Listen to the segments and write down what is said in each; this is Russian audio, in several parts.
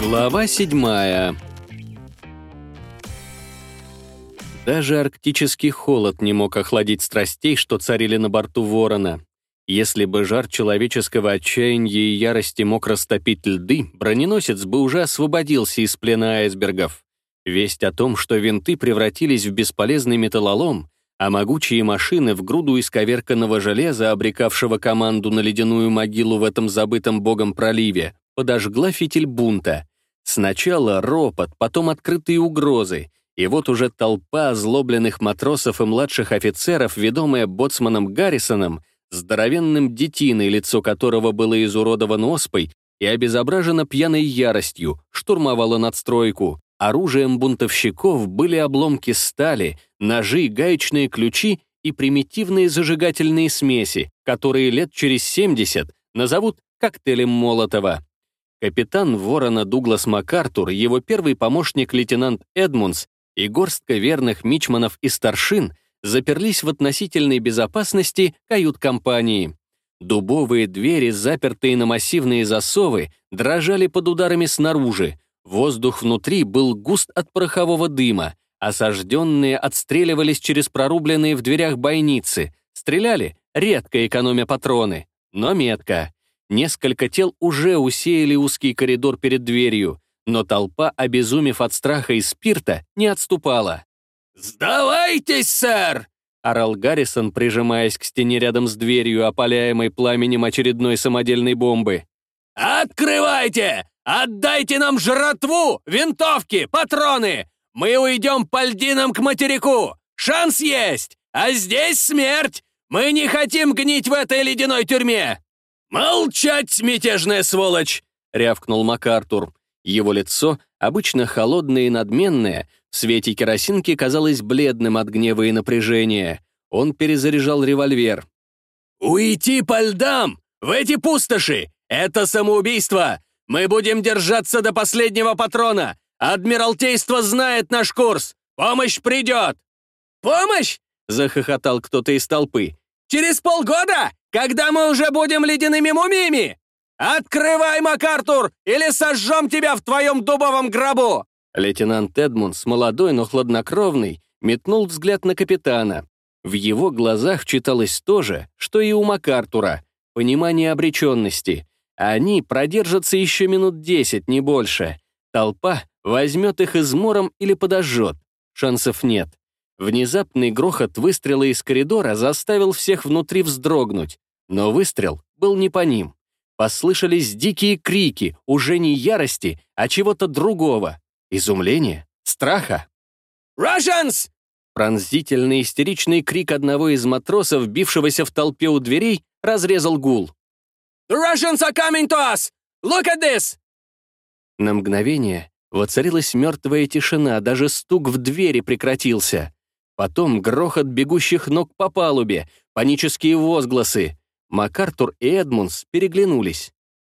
Глава седьмая Даже арктический холод не мог охладить страстей, что царили на борту Ворона. Если бы жар человеческого отчаяния и ярости мог растопить льды, броненосец бы уже освободился из плена айсбергов. Весть о том, что винты превратились в бесполезный металлолом, а могучие машины в груду исковерканного железа, обрекавшего команду на ледяную могилу в этом забытом богом проливе, подожгла фитиль бунта. Сначала ропот, потом открытые угрозы, и вот уже толпа озлобленных матросов и младших офицеров, ведомая боцманом Гаррисоном, здоровенным детиной, лицо которого было изуродовано оспой и обезображено пьяной яростью, штурмовала надстройку. Оружием бунтовщиков были обломки стали, ножи, гаечные ключи и примитивные зажигательные смеси, которые лет через 70 назовут коктейлем Молотова. Капитан Ворона Дуглас МакАртур, его первый помощник лейтенант Эдмунс и горстка верных мичманов и старшин заперлись в относительной безопасности кают-компании. Дубовые двери, запертые на массивные засовы, дрожали под ударами снаружи. Воздух внутри был густ от порохового дыма. Осажденные отстреливались через прорубленные в дверях бойницы. Стреляли, редко экономя патроны, но метко. Несколько тел уже усеяли узкий коридор перед дверью но толпа, обезумев от страха и спирта, не отступала. «Сдавайтесь, сэр!» — орал Гаррисон, прижимаясь к стене рядом с дверью, опаляемой пламенем очередной самодельной бомбы. «Открывайте! Отдайте нам жратву, винтовки, патроны! Мы уйдем по льдинам к материку! Шанс есть! А здесь смерть! Мы не хотим гнить в этой ледяной тюрьме!» «Молчать, мятежная сволочь!» — рявкнул МакАртур. Его лицо, обычно холодное и надменное, в свете керосинки казалось бледным от гнева и напряжения. Он перезаряжал револьвер. «Уйти по льдам! В эти пустоши! Это самоубийство! Мы будем держаться до последнего патрона! Адмиралтейство знает наш курс! Помощь придет!» «Помощь?» — захохотал кто-то из толпы. «Через полгода, когда мы уже будем ледяными мумиями? «Открывай, МакАртур, или сожжем тебя в твоем дубовом гробу!» Лейтенант Эдмундс, молодой, но хладнокровный, метнул взгляд на капитана. В его глазах читалось то же, что и у МакАртура — понимание обреченности. Они продержатся еще минут десять, не больше. Толпа возьмет их измором или подожжет. Шансов нет. Внезапный грохот выстрела из коридора заставил всех внутри вздрогнуть, но выстрел был не по ним. Послышались дикие крики, уже не ярости, а чего-то другого. Изумления, страха. «Russians!» Пронзительный истеричный крик одного из матросов, бившегося в толпе у дверей, разрезал гул. «The Russians are coming to us! Look at this!» На мгновение воцарилась мертвая тишина, даже стук в двери прекратился. Потом грохот бегущих ног по палубе, панические возгласы. МакАртур и Эдмундс переглянулись.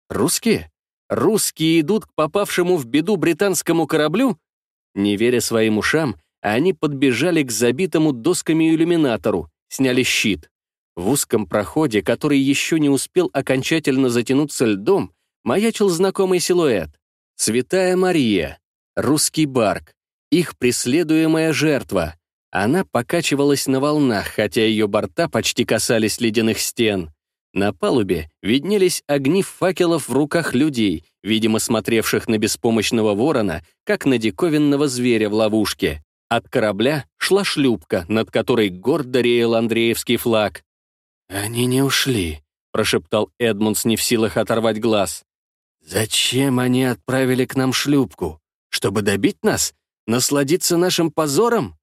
«Русские? Русские идут к попавшему в беду британскому кораблю?» Не веря своим ушам, они подбежали к забитому досками иллюминатору, сняли щит. В узком проходе, который еще не успел окончательно затянуться льдом, маячил знакомый силуэт. Святая Мария, русский барк, их преследуемая жертва. Она покачивалась на волнах, хотя ее борта почти касались ледяных стен. На палубе виднелись огни факелов в руках людей, видимо, смотревших на беспомощного ворона, как на диковинного зверя в ловушке. От корабля шла шлюпка, над которой гордо реял Андреевский флаг. «Они не ушли», — прошептал Эдмундс, не в силах оторвать глаз. «Зачем они отправили к нам шлюпку? Чтобы добить нас? Насладиться нашим позором?»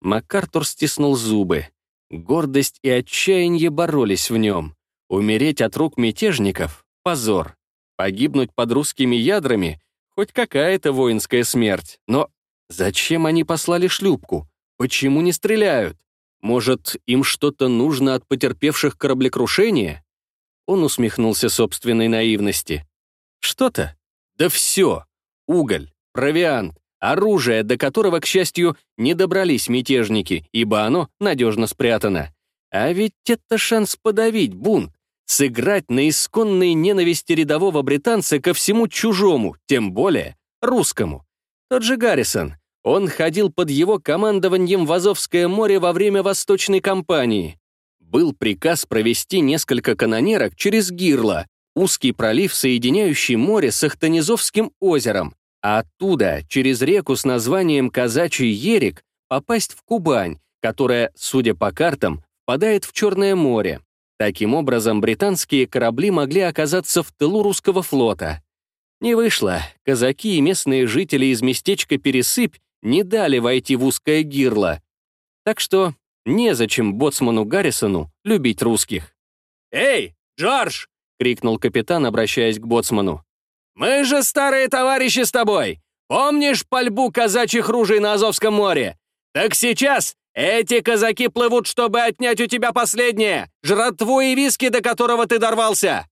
МакАртур стиснул зубы. Гордость и отчаяние боролись в нем. Умереть от рук мятежников — позор. Погибнуть под русскими ядрами — хоть какая-то воинская смерть. Но зачем они послали шлюпку? Почему не стреляют? Может, им что-то нужно от потерпевших кораблекрушения? Он усмехнулся собственной наивности. Что-то? Да все. Уголь, провиант, оружие, до которого, к счастью, не добрались мятежники, ибо оно надежно спрятано. А ведь это шанс подавить бунт, сыграть на исконной ненависти рядового британца ко всему чужому, тем более русскому. Тот же Гаррисон. Он ходил под его командованием в Азовское море во время Восточной кампании. Был приказ провести несколько канонерок через Гирло, узкий пролив, соединяющий море с Ахтанизовским озером, а оттуда, через реку с названием Казачий Ерик, попасть в Кубань, которая, судя по картам, впадает в Черное море. Таким образом, британские корабли могли оказаться в тылу русского флота. Не вышло. Казаки и местные жители из местечка Пересыпь не дали войти в узкое гирло. Так что незачем боцману Гаррисону любить русских. «Эй, Джордж!» — крикнул капитан, обращаясь к боцману. «Мы же старые товарищи с тобой! Помнишь пальбу казачьих ружей на Азовском море? Так сейчас эти казаки плывут, чтобы отнять у тебя последнее, жратву и виски, до которого ты дорвался!»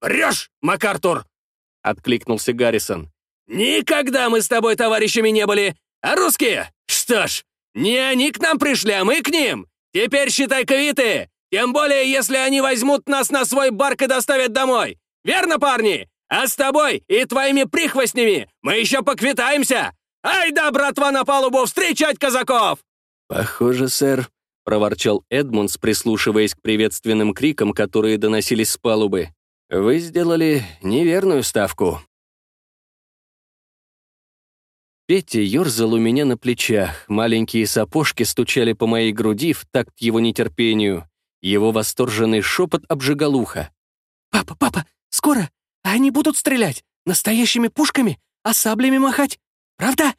«Врешь, МакАртур!» — откликнулся Гаррисон. «Никогда мы с тобой товарищами не были, а русские? Что ж, не они к нам пришли, а мы к ним! Теперь считай квиты! Тем более, если они возьмут нас на свой барк и доставят домой! Верно, парни? А с тобой и твоими прихвостнями мы еще поквитаемся! Ай да, братва, на палубу встречать казаков!» «Похоже, сэр», — проворчал Эдмундс, прислушиваясь к приветственным крикам, которые доносились с палубы. «Вы сделали неверную ставку». Петя ерзал у меня на плечах, маленькие сапожки стучали по моей груди в такт его нетерпению. Его восторженный шепот обжигал ухо. «Папа, папа, скоро! Они будут стрелять! Настоящими пушками! А саблями махать! Правда?»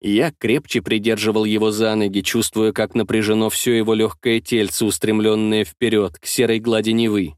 Я крепче придерживал его за ноги, чувствуя, как напряжено все его легкое тельце, устремленное вперед, к серой глади Невы.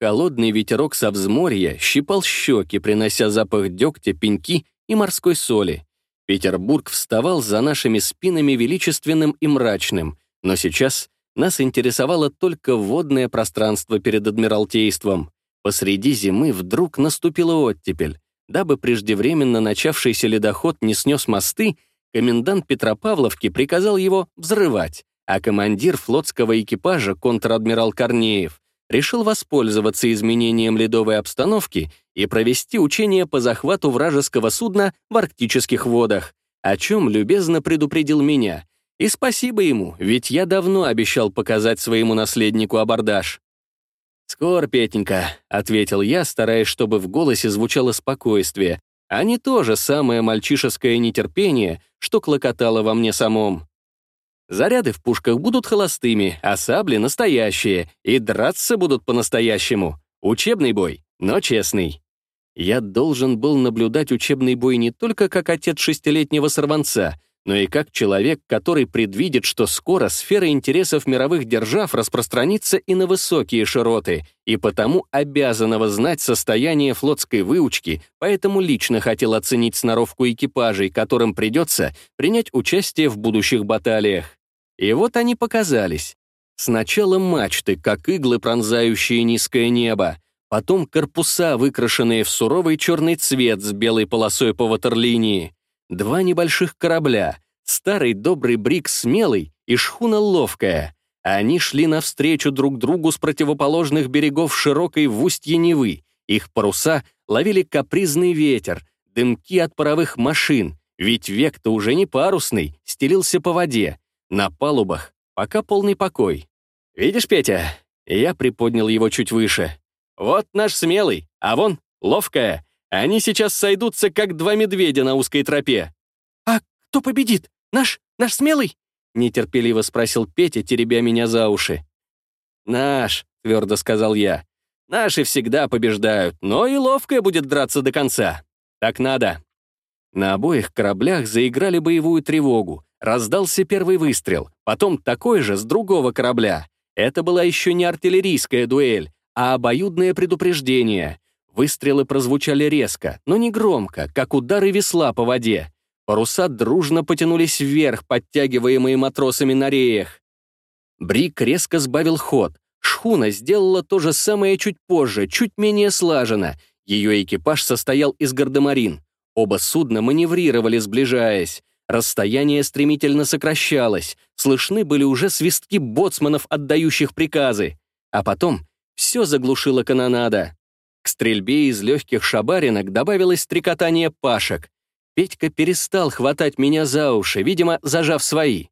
Холодный ветерок со взморья щипал щеки, принося запах дегтя, пеньки и морской соли. Петербург вставал за нашими спинами величественным и мрачным, но сейчас нас интересовало только водное пространство перед Адмиралтейством. Посреди зимы вдруг наступила оттепель. Дабы преждевременно начавшийся ледоход не снес мосты, комендант Петропавловки приказал его взрывать, а командир флотского экипажа, контр-адмирал Корнеев, решил воспользоваться изменением ледовой обстановки и провести учения по захвату вражеского судна в арктических водах, о чем любезно предупредил меня — и спасибо ему, ведь я давно обещал показать своему наследнику абордаж. «Скоро, Петенька», — ответил я, стараясь, чтобы в голосе звучало спокойствие, а не то же самое мальчишеское нетерпение, что клокотало во мне самом. Заряды в пушках будут холостыми, а сабли — настоящие, и драться будут по-настоящему. Учебный бой, но честный. Я должен был наблюдать учебный бой не только как отец шестилетнего сорванца, но и как человек, который предвидит, что скоро сфера интересов мировых держав распространится и на высокие широты, и потому обязанного знать состояние флотской выучки, поэтому лично хотел оценить сноровку экипажей, которым придется принять участие в будущих баталиях. И вот они показались. Сначала мачты, как иглы, пронзающие низкое небо, потом корпуса, выкрашенные в суровый черный цвет с белой полосой по ватерлинии, Два небольших корабля, старый добрый брик смелый и шхуна ловкая. Они шли навстречу друг другу с противоположных берегов широкой в устье Невы. Их паруса ловили капризный ветер, дымки от паровых машин, ведь век-то уже не парусный, стелился по воде. На палубах пока полный покой. «Видишь, Петя?» Я приподнял его чуть выше. «Вот наш смелый, а вон ловкая. Они сейчас сойдутся, как два медведя на узкой тропе». «А кто победит? Наш? Наш смелый?» — нетерпеливо спросил Петя, теребя меня за уши. «Наш», — твердо сказал я. «Наши всегда побеждают, но и ловкая будет драться до конца. Так надо». На обоих кораблях заиграли боевую тревогу. Раздался первый выстрел, потом такой же с другого корабля. Это была еще не артиллерийская дуэль, а обоюдное предупреждение. Выстрелы прозвучали резко, но не громко, как удары весла по воде. Паруса дружно потянулись вверх, подтягиваемые матросами на реях. Брик резко сбавил ход. Шхуна сделала то же самое чуть позже, чуть менее слаженно. Ее экипаж состоял из гардемарин. Оба судна маневрировали, сближаясь. Расстояние стремительно сокращалось. Слышны были уже свистки боцманов, отдающих приказы. А потом все заглушила канонада. К стрельбе из легких шабаринок добавилось стрекотание пашек. Петька перестал хватать меня за уши, видимо, зажав свои.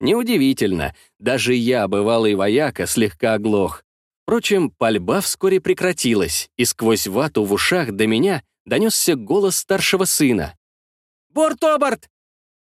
Неудивительно, даже я, бывалый вояка, слегка оглох. Впрочем, пальба вскоре прекратилась, и сквозь вату в ушах до меня донесся голос старшего сына. «Борт-оборт!» —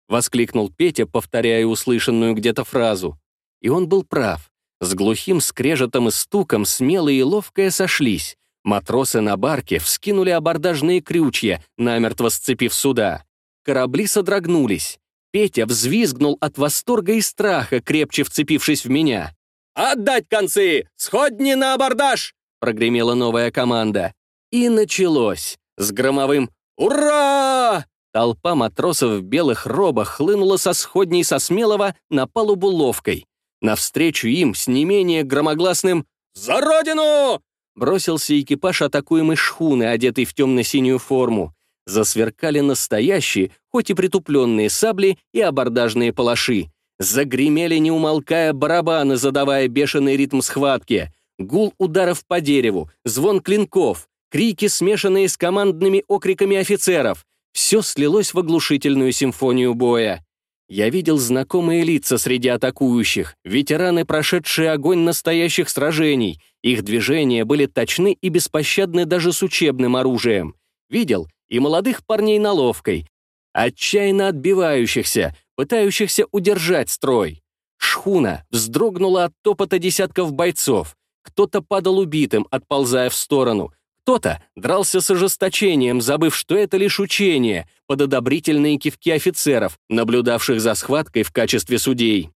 воскликнул Петя, повторяя услышанную где-то фразу. И он был прав. С глухим скрежетом и стуком смелые и ловкое сошлись. Матросы на барке вскинули абордажные крючья, намертво сцепив суда. Корабли содрогнулись. Петя взвизгнул от восторга и страха, крепче вцепившись в меня. «Отдать концы! Сходни на абордаж!» прогремела новая команда. И началось. С громовым «Ура!» Толпа матросов в белых робах хлынула со сходней со Смелого на палубу ловкой. Навстречу им с не менее громогласным «За родину!» бросился экипаж атакуемой шхуны, одетый в темно-синюю форму. Засверкали настоящие, хоть и притупленные сабли и абордажные палаши. Загремели, не умолкая, барабаны, задавая бешеный ритм схватки. Гул ударов по дереву, звон клинков, крики, смешанные с командными окриками офицеров. Все слилось в оглушительную симфонию боя. Я видел знакомые лица среди атакующих, ветераны, прошедшие огонь настоящих сражений. Их движения были точны и беспощадны даже с учебным оружием. Видел и молодых парней на ловкой, отчаянно отбивающихся, пытающихся удержать строй. Шхуна вздрогнула от топота десятков бойцов. Кто-то падал убитым, отползая в сторону. Кто-то дрался с ожесточением, забыв, что это лишь учение, под одобрительные кивки офицеров, наблюдавших за схваткой в качестве судей.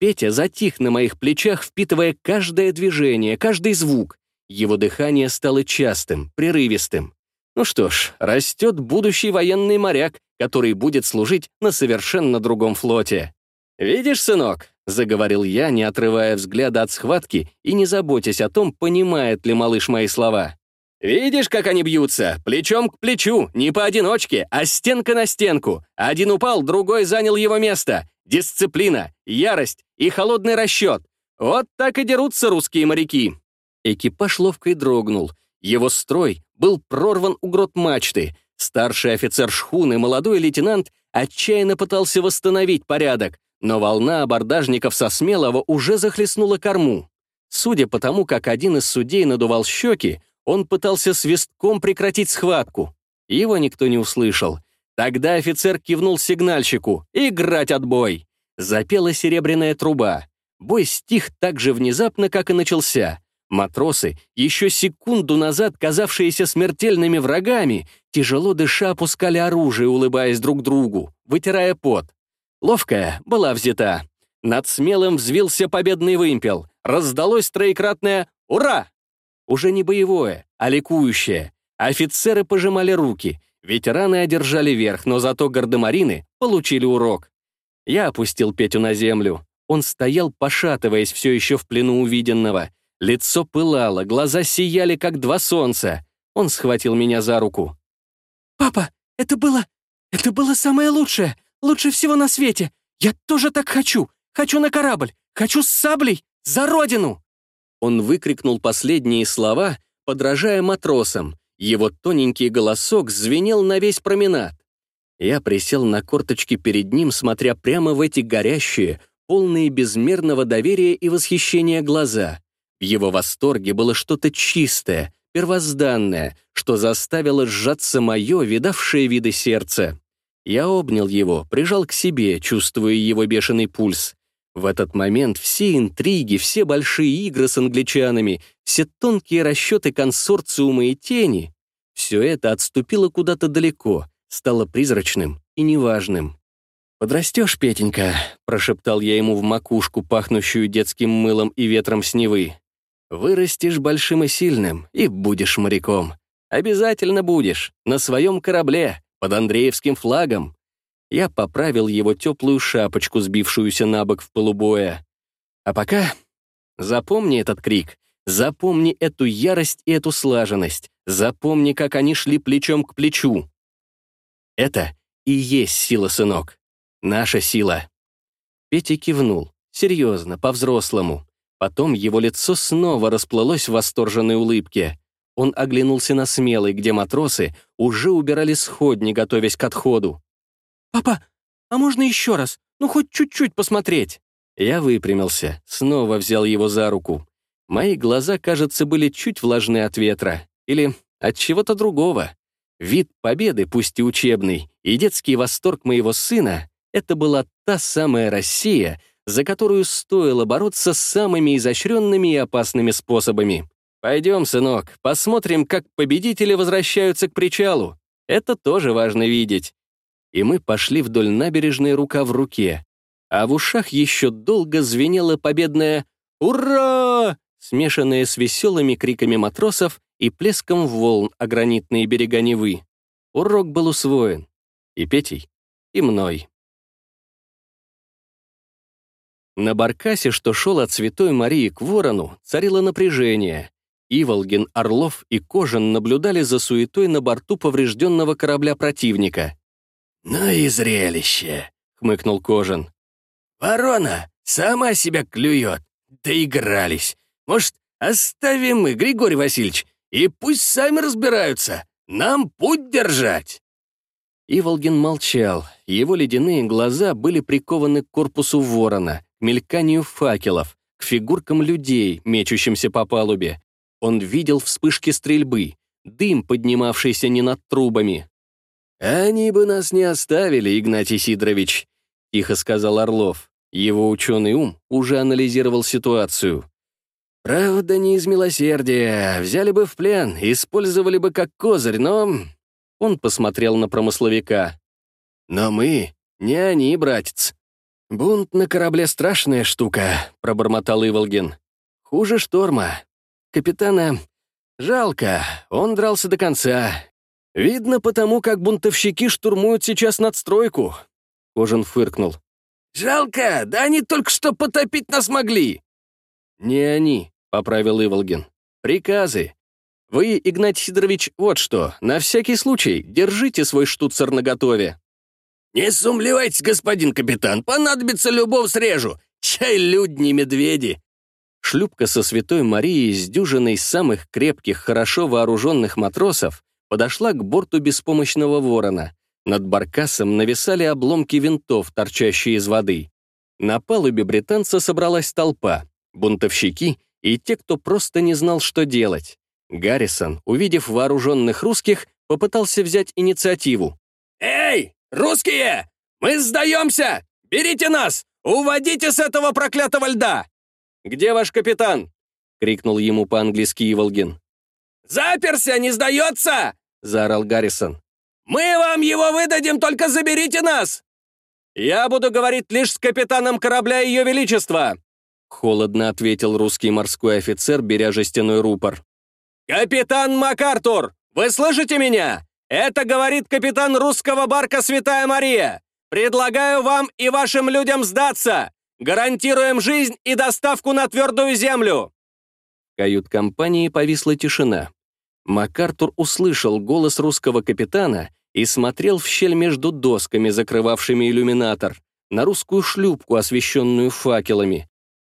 Петя затих на моих плечах, впитывая каждое движение, каждый звук. Его дыхание стало частым, прерывистым. Ну что ж, растет будущий военный моряк, который будет служить на совершенно другом флоте. «Видишь, сынок?» — заговорил я, не отрывая взгляда от схватки и не заботясь о том, понимает ли малыш мои слова. «Видишь, как они бьются? Плечом к плечу, не поодиночке, а стенка на стенку. Один упал, другой занял его место. Дисциплина, ярость и холодный расчет. Вот так и дерутся русские моряки». Экипаж ловко и дрогнул. Его строй был прорван у грот мачты. Старший офицер шхуны, молодой лейтенант, отчаянно пытался восстановить порядок, но волна абордажников со Смелого уже захлестнула корму. Судя по тому, как один из судей надувал щеки, он пытался свистком прекратить схватку. Его никто не услышал. Тогда офицер кивнул сигнальщику «Играть отбой!». Запела серебряная труба. Бой стих так же внезапно, как и начался. Матросы, еще секунду назад казавшиеся смертельными врагами, тяжело дыша опускали оружие, улыбаясь друг другу, вытирая пот. Ловкая была взята. Над смелым взвился победный вымпел. Раздалось троекратное «Ура!». Уже не боевое, а ликующее. Офицеры пожимали руки, ветераны одержали верх, но зато гардемарины получили урок. Я опустил Петю на землю. Он стоял, пошатываясь все еще в плену увиденного. Лицо пылало, глаза сияли, как два солнца. Он схватил меня за руку. «Папа, это было... это было самое лучшее! Лучше всего на свете! Я тоже так хочу! Хочу на корабль! Хочу с саблей! За родину!» Он выкрикнул последние слова, подражая матросам. Его тоненький голосок звенел на весь променад. Я присел на корточки перед ним, смотря прямо в эти горящие, полные безмерного доверия и восхищения глаза. В его восторге было что-то чистое, первозданное, что заставило сжаться мое, видавшее виды сердце. Я обнял его, прижал к себе, чувствуя его бешеный пульс. В этот момент все интриги, все большие игры с англичанами, все тонкие расчеты консорциума и тени — все это отступило куда-то далеко, стало призрачным и неважным. «Подрастешь, Петенька», — прошептал я ему в макушку, пахнущую детским мылом и ветром с Невы. «Вырастешь большим и сильным, и будешь моряком. Обязательно будешь, на своем корабле, под Андреевским флагом. Я поправил его теплую шапочку, сбившуюся на бок в полубоя. А пока запомни этот крик, запомни эту ярость и эту слаженность, запомни, как они шли плечом к плечу. Это и есть сила, сынок. Наша сила. Петя кивнул, серьезно, по-взрослому. Потом его лицо снова расплылось в восторженной улыбке. Он оглянулся на смелый, где матросы уже убирали сходни, готовясь к отходу. «Папа, а можно еще раз? Ну, хоть чуть-чуть посмотреть?» Я выпрямился, снова взял его за руку. Мои глаза, кажется, были чуть влажны от ветра. Или от чего-то другого. Вид победы, пусть и учебный, и детский восторг моего сына — это была та самая Россия, за которую стоило бороться самыми изощренными и опасными способами. Пойдем, сынок, посмотрим, как победители возвращаются к причалу. Это тоже важно видеть. И мы пошли вдоль набережной рука в руке. А в ушах еще долго звенело победное «Ура!», смешанное с веселыми криками матросов и плеском волн о гранитные берега Невы. Урок был усвоен. И Петей, и мной. На баркасе, что шел от Святой Марии к Ворону, царило напряжение. Иволгин, Орлов и Кожан наблюдали за суетой на борту поврежденного корабля противника. «Ну и зрелище!» — хмыкнул Кожан. «Ворона сама себя клюет. Доигрались. Может, оставим мы, Григорий Васильевич, и пусть сами разбираются. Нам путь держать!» Иволгин молчал. Его ледяные глаза были прикованы к корпусу ворона, к мельканию факелов, к фигуркам людей, мечущимся по палубе. Он видел вспышки стрельбы, дым, поднимавшийся не над трубами. «Они бы нас не оставили, Игнатий Сидорович», — тихо сказал Орлов. Его ученый ум уже анализировал ситуацию. «Правда, не из милосердия. Взяли бы в плен, использовали бы как козырь, но...» Он посмотрел на промысловика. «Но мы не они, братец. «Бунт на корабле — страшная штука», — пробормотал Иволгин. «Хуже шторма. Капитана жалко, он дрался до конца. Видно потому, как бунтовщики штурмуют сейчас надстройку». Кожин фыркнул. «Жалко, да они только что потопить нас могли!» «Не они», — поправил Иволгин. «Приказы. Вы, Игнатий Сидорович, вот что, на всякий случай держите свой штуцер наготове». «Не сумлевайтесь, господин капитан, понадобится любовь срежу. Чай людни медведи». Шлюпка со Святой Марией с дюжиной самых крепких, хорошо вооруженных матросов подошла к борту беспомощного ворона. Над баркасом нависали обломки винтов, торчащие из воды. На палубе британца собралась толпа, бунтовщики и те, кто просто не знал, что делать. Гаррисон, увидев вооруженных русских, попытался взять инициативу. «Эй, «Русские! Мы сдаемся! Берите нас! Уводите с этого проклятого льда!» «Где ваш капитан?» — крикнул ему по-английски Иволгин. «Заперся, не сдается!» — заорал Гаррисон. «Мы вам его выдадим, только заберите нас!» «Я буду говорить лишь с капитаном корабля Ее Величества!» Холодно ответил русский морской офицер, беря жестяной рупор. «Капитан МакАртур, вы слышите меня? Это говорит капитан русского барка «Святая Мария». Предлагаю вам и вашим людям сдаться. Гарантируем жизнь и доставку на твердую землю». Кают-компании повисла тишина. МакАртур услышал голос русского капитана и смотрел в щель между досками, закрывавшими иллюминатор, на русскую шлюпку, освещенную факелами,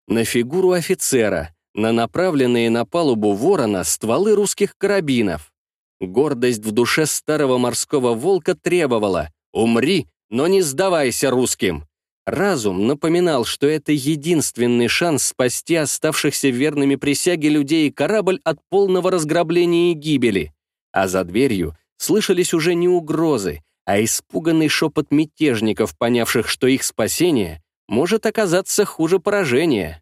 на фигуру офицера, на направленные на палубу ворона стволы русских карабинов. Гордость в душе старого морского волка требовала «Умри, но не сдавайся русским». Разум напоминал, что это единственный шанс спасти оставшихся верными присяге людей и корабль от полного разграбления и гибели. А за дверью слышались уже не угрозы, а испуганный шепот мятежников, понявших, что их спасение может оказаться хуже поражения.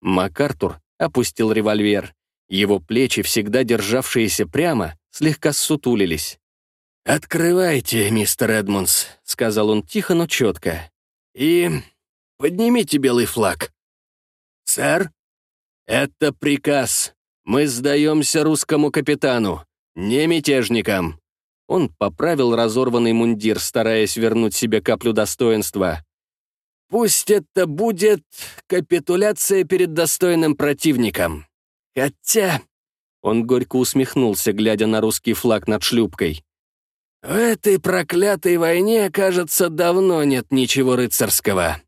МакАртур опустил револьвер. Его плечи, всегда державшиеся прямо, слегка ссутулились. «Открывайте, мистер Эдмунс», — сказал он тихо, но четко. «И поднимите белый флаг». «Сэр?» «Это приказ. Мы сдаемся русскому капитану, не мятежникам». Он поправил разорванный мундир, стараясь вернуть себе каплю достоинства. «Пусть это будет капитуляция перед достойным противником. Хотя...» Он горько усмехнулся, глядя на русский флаг над шлюпкой. «В этой проклятой войне, кажется, давно нет ничего рыцарского».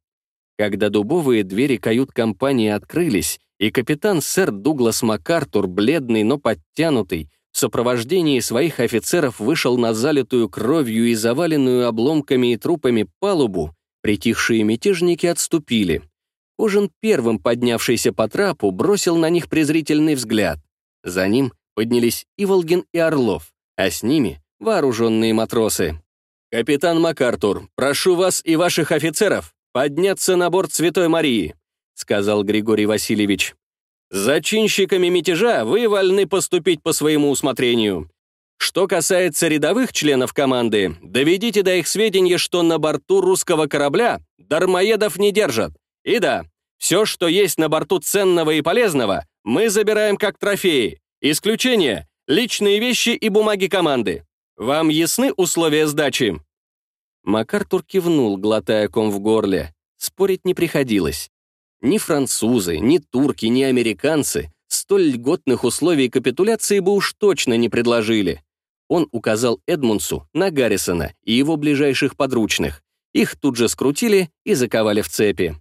Когда дубовые двери кают-компании открылись, и капитан сэр Дуглас МакАртур, бледный, но подтянутый, в сопровождении своих офицеров вышел на залитую кровью и заваленную обломками и трупами палубу, притихшие мятежники отступили. Кожин, первым поднявшийся по трапу, бросил на них презрительный взгляд. За ним поднялись Иволгин и Орлов, а с ними вооруженные матросы. «Капитан МакАртур, прошу вас и ваших офицеров подняться на борт Святой Марии», сказал Григорий Васильевич. «Зачинщиками мятежа вы вольны поступить по своему усмотрению. Что касается рядовых членов команды, доведите до их сведения, что на борту русского корабля дармоедов не держат. И да, все, что есть на борту ценного и полезного, мы забираем как трофеи. Исключение — личные вещи и бумаги команды. Вам ясны условия сдачи?» МакАртур кивнул, глотая ком в горле. Спорить не приходилось. Ни французы, ни турки, ни американцы столь льготных условий капитуляции бы уж точно не предложили. Он указал Эдмунсу на Гаррисона и его ближайших подручных. Их тут же скрутили и заковали в цепи.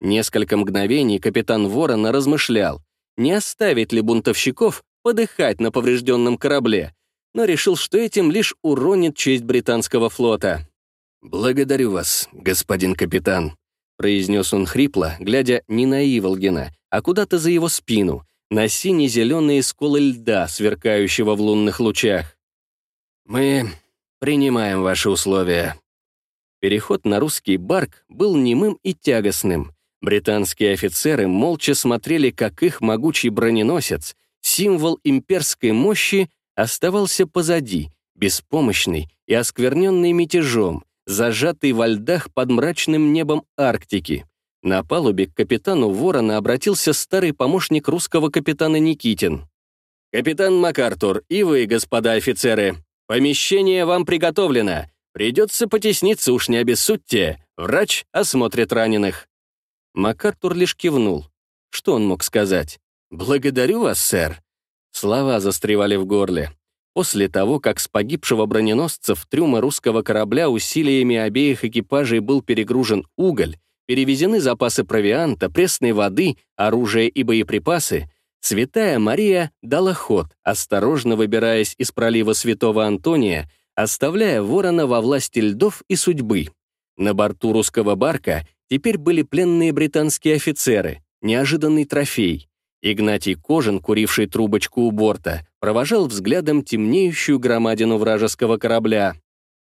Несколько мгновений капитан Ворона размышлял, не оставить ли бунтовщиков подыхать на поврежденном корабле, но решил, что этим лишь уронит честь британского флота. «Благодарю вас, господин капитан», — произнес он хрипло, глядя не на Иволгина, а куда-то за его спину, на сине-зеленые сколы льда, сверкающего в лунных лучах. «Мы принимаем ваши условия». Переход на русский барк был немым и тягостным. Британские офицеры молча смотрели, как их могучий броненосец, символ имперской мощи, оставался позади, беспомощный и оскверненный мятежом, зажатый во льдах под мрачным небом Арктики. На палубе к капитану Ворона обратился старый помощник русского капитана Никитин. «Капитан МакАртур и вы, господа офицеры, помещение вам приготовлено. Придется потесниться, уж не обессудьте. Врач осмотрит раненых». МакАртур лишь кивнул. Что он мог сказать? «Благодарю вас, сэр». Слова застревали в горле. После того, как с погибшего броненосца в трюмы русского корабля усилиями обеих экипажей был перегружен уголь, перевезены запасы провианта, пресной воды, оружие и боеприпасы, Святая Мария дала ход, осторожно выбираясь из пролива Святого Антония, оставляя ворона во власти льдов и судьбы. На борту русского барка теперь были пленные британские офицеры, неожиданный трофей. Игнатий Кожин, куривший трубочку у борта, провожал взглядом темнеющую громадину вражеского корабля.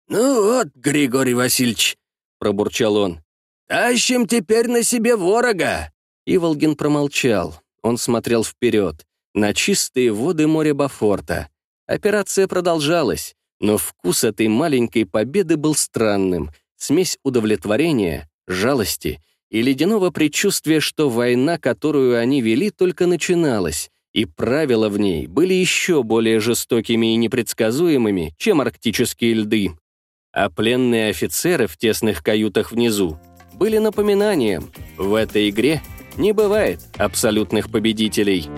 «Ну вот, Григорий Васильевич», — пробурчал он, — «тащим теперь на себе ворога». Иволгин промолчал. Он смотрел вперед, на чистые воды моря Бафорта. Операция продолжалась, но вкус этой маленькой победы был странным. Смесь удовлетворения, жалости — и ледяного предчувствия, что война, которую они вели, только начиналась, и правила в ней были еще более жестокими и непредсказуемыми, чем арктические льды. А пленные офицеры в тесных каютах внизу были напоминанием, в этой игре не бывает абсолютных победителей.